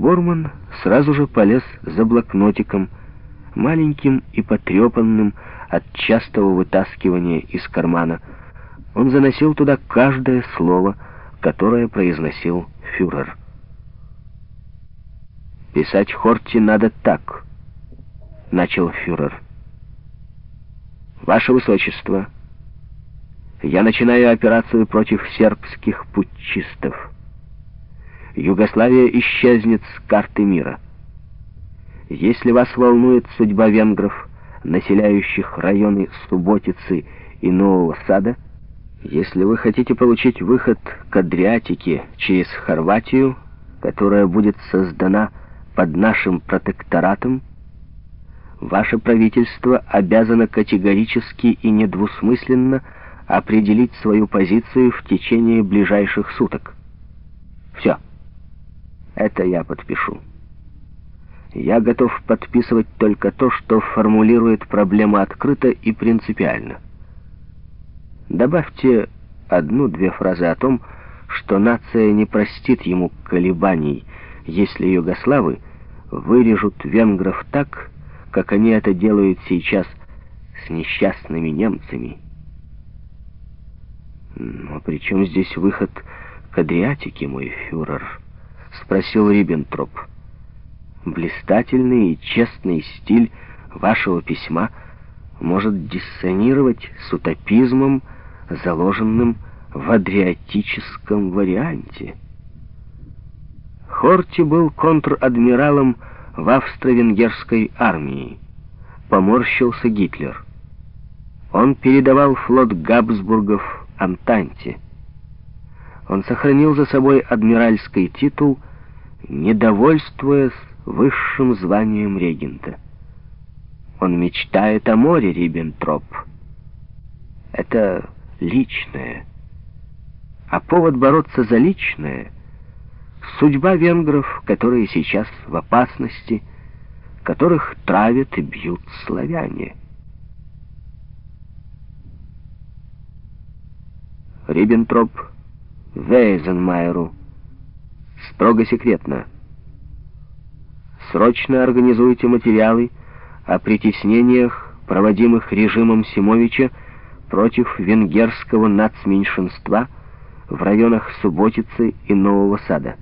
Борман сразу же полез за блокнотиком, маленьким и потрепанным от частого вытаскивания из кармана. Он заносил туда каждое слово, которое произносил фюрер. «Писать Хорти надо так», — начал фюрер. «Ваше Высочество, я начинаю операцию против сербских путчистов. Югославия исчезнет с карты мира. Если вас волнует судьба венгров, населяющих районы Субботицы и Нового Сада, если вы хотите получить выход к Адриатике через Хорватию, которая будет создана под нашим протекторатом, ваше правительство обязано категорически и недвусмысленно определить свою позицию в течение ближайших суток. Это я подпишу. Я готов подписывать только то, что формулирует проблему открыто и принципиально. Добавьте одну-две фразы о том, что нация не простит ему колебаний, если югославы вырежут венгров так, как они это делают сейчас с несчастными немцами. «Но при чем здесь выход к Адриатике, мой фюрер?» — спросил Риббентроп. «Блистательный и честный стиль вашего письма может диссонировать с утопизмом, заложенным в адриатическом варианте». Хорти был контр-адмиралом в австро-венгерской армии. Поморщился Гитлер. Он передавал флот Габсбургов Антанте. Он сохранил за собой адмиральский титул, недовольствуясь высшим званием регента. Он мечтает о море, Риббентроп. Это личное. А повод бороться за личное — Судьба венгров, которые сейчас в опасности, которых травят и бьют славяне. Риббентроп Вейзенмайеру. Строго секретно. Срочно организуйте материалы о притеснениях, проводимых режимом Симовича против венгерского нацменьшинства в районах Субботицы и Нового Сада.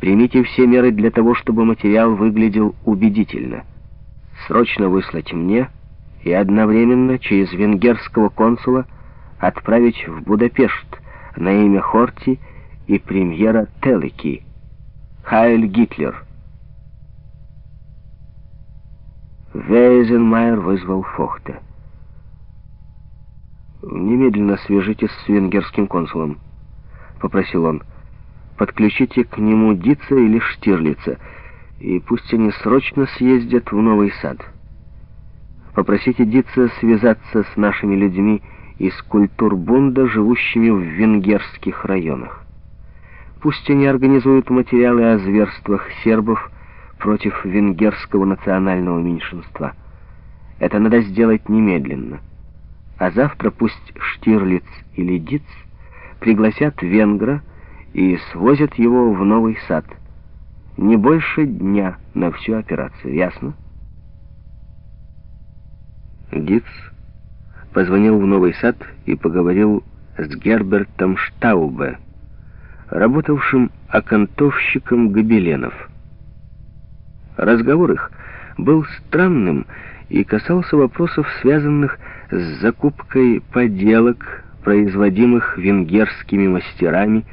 Примите все меры для того, чтобы материал выглядел убедительно. Срочно выслать мне и одновременно через венгерского консула отправить в Будапешт на имя Хорти и премьера Телеки. Хайль Гитлер. Вейзенмайер вызвал Фохта. «Немедленно свяжитесь с венгерским консулом», — попросил он подключите к нему Дица или Штирлица, и пусть они срочно съездят в Новый Сад. Попросите Дица связаться с нашими людьми из культурбунда, живущими в венгерских районах. Пусть они организуют материалы о зверствах сербов против венгерского национального меньшинства. Это надо сделать немедленно. А завтра пусть Штирлиц или Диц пригласят венгра, и свозят его в новый сад. Не больше дня на всю операцию, ясно? Диц позвонил в новый сад и поговорил с Гербертом Штаубе, работавшим окантовщиком гобеленов. Разговор их был странным и касался вопросов, связанных с закупкой поделок, производимых венгерскими мастерами,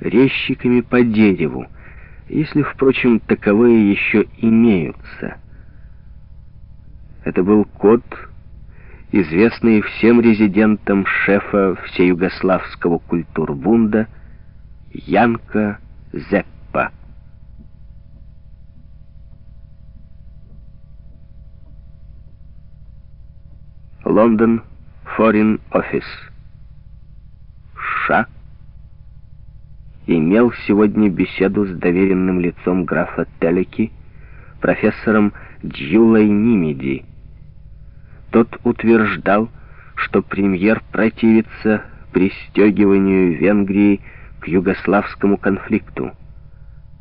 резчиками по дереву, если, впрочем, таковые еще имеются. Это был код, известный всем резидентам шефа всеюгославского культурбунда Янка Зеппа. Лондон, Foreign Office. Ша имел сегодня беседу с доверенным лицом графа Телеки, профессором Дьюлой Нимиди. Тот утверждал, что премьер противится пристегиванию Венгрии к югославскому конфликту.